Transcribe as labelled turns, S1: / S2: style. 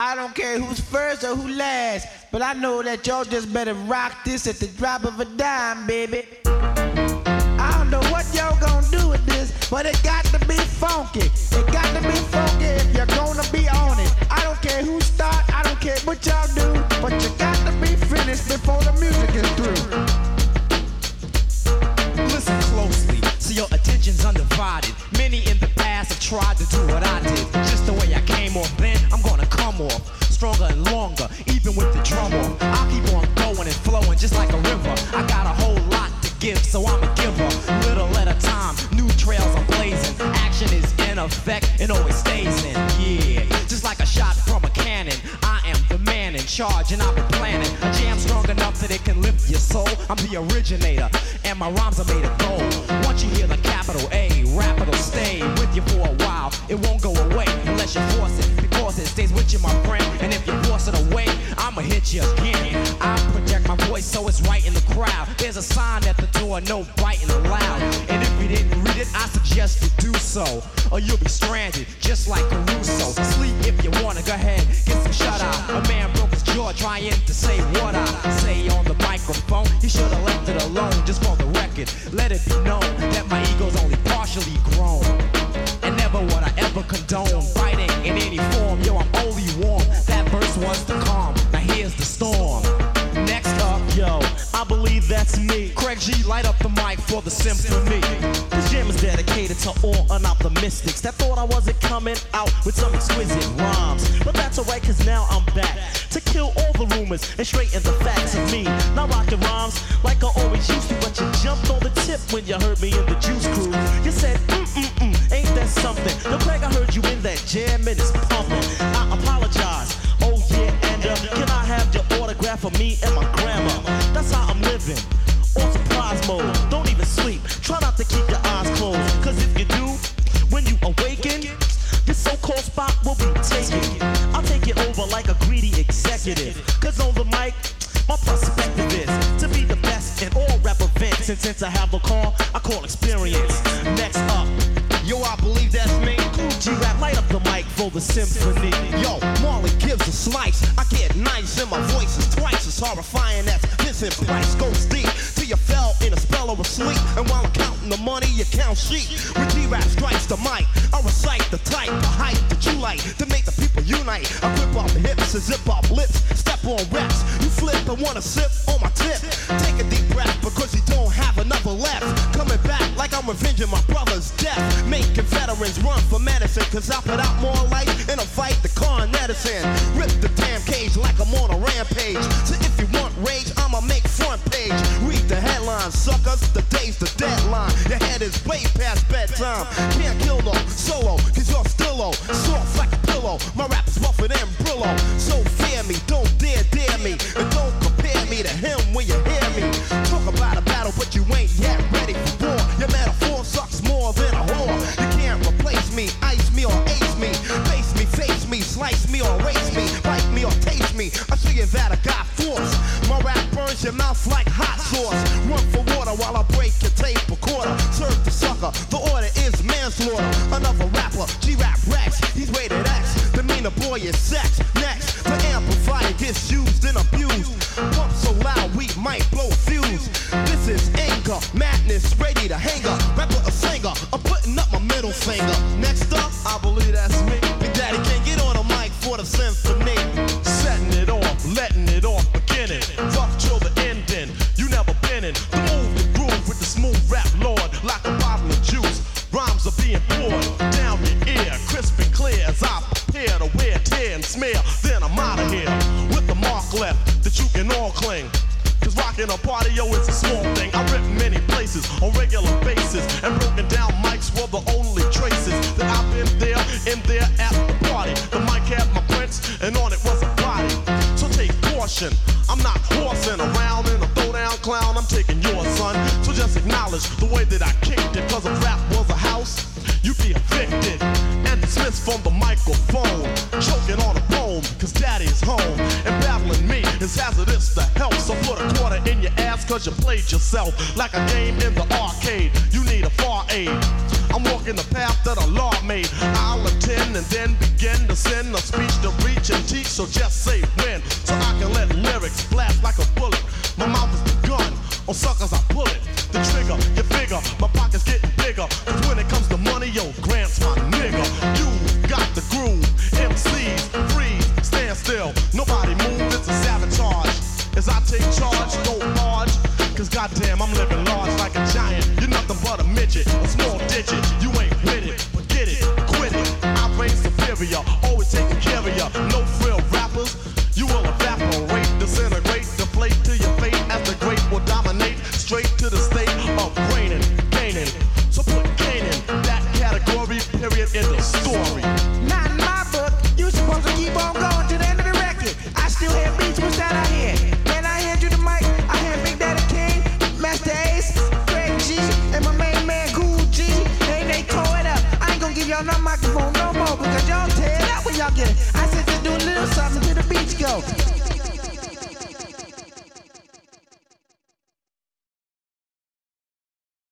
S1: I don't care who's first or who last, but I know that y'all just better rock this at the drop of a dime, baby. I don't know what y'all gonna do with this, but it got to be funky. It got to be funky if you're gonna be on it. I don't care who start, I don't care what y'all do, but you got to be finished before the music is through.
S2: Listen closely, so your attention's undivided. Many in the past have tried to do just like a river. I got a whole lot to give, so I'm a giver. Little at a time, new trails I'm blazing. Action is in effect and always stays in. Yeah, just like a shot from a cannon. I am the man in charge, and I've been planning a jam strong enough that it can lift your soul. I'm the originator, and my rhymes are made of gold. Once you hear the capital A, rap it'll stay with you for a while. It won't go away unless you force it, because it stays with you, my friend. And if you force it away, I'ma hit you again. I so it's right in the crowd. There's a sign at the door, no biting allowed. And if you didn't read it, I suggest you do so, or you'll be stranded, just like Caruso. Sleep if you wanna, go ahead, get some shut eye. A man broke his jaw trying to say what I say on the microphone. He should have left it alone, just for the record. Let it be known that my ego's only partially grown. And never would I ever condone fighting in any form. Yo, I'm only warm. That verse was the calm. Light up the mic for the symphony.
S3: This jam is dedicated to all unoptimistics that thought I wasn't coming out with some exquisite rhymes. But that's alright, cause now I'm back to kill all the rumors and straighten the facts of me. Not rocking rhymes like I always used to, but you jumped on the tip when you heard me in the juice crew. You said, mm mm mm, ain't that something? Yo, Craig, I heard you in that jam and it's pumping. I apologize. Oh yeah, and uh, can I have your autograph for me and my Try not to keep your eyes closed. Cause if you do, when you awaken, this so-called spot will be taken. I'll take it over like a greedy executive. Cause on the mic, my perspective is to be the best in all rap events. And since I have a call, I call experience. Next up,
S4: Yo, I believe that's me.
S3: G-Rap, light up the mic for the symphony.
S4: Yo, Marley gives a slice. I get nice and my voice is twice as horrifying as Vincent Price goes deep till you fell in a spell of sleep. And while the money, you count sheep. When G-Rap strikes the mic, I recite the type the hype that you like to make the people unite. I whip off the hips and zip off lips, step on reps. You flip and wanna sip on my tip. Take a deep breath because you don't have another left. Coming back like I'm revenging my brother's death. Making veterans run for medicine, cause I put out more life in a fight than Con Edison. Rip the damn cage like I'm on a rampage. So if you want rage, headlines, suckers. The day's the deadline. Your head is way past bedtime. Can't kill no solo, cause you're still low. Soft like a pillow. My rap is rougher than Brillo. So fear me, don't dare dare me. And don't compare me to him when you hear me. Talk about a battle, but you ain't yet ready for war. Your metaphor sucks more than a whore. You can't replace me, ice me or To
S3: wear, tear, and smear. Then I'm out of here with the mark left that you can all cling. Cause rocking a party, yo, it's a small thing. I rip many places on regular basis. And broken down mics were the only traces that I've been there, in there at the party. The mic had my prints, and on it was a body. So take caution. I'm not horsing around in a throwdown clown. I'm taking yours, son. So just acknowledge the way that I kicked it. Cause if rap was a house, you'd be evicted and Smith's from the microphone, choking on a poem, cause daddy's home. And battling me is hazardous to health. So put a quarter in your ass, cause you played yourself. Like a game in the arcade, you need a far aid. I'm walking the path that a law made. I'll attend and then begin to send a speech to reach and teach,
S4: so just say when. digit.
S1: on the microphone no more because y'all tear it up when y'all get it. I said to do a little something to the beach go.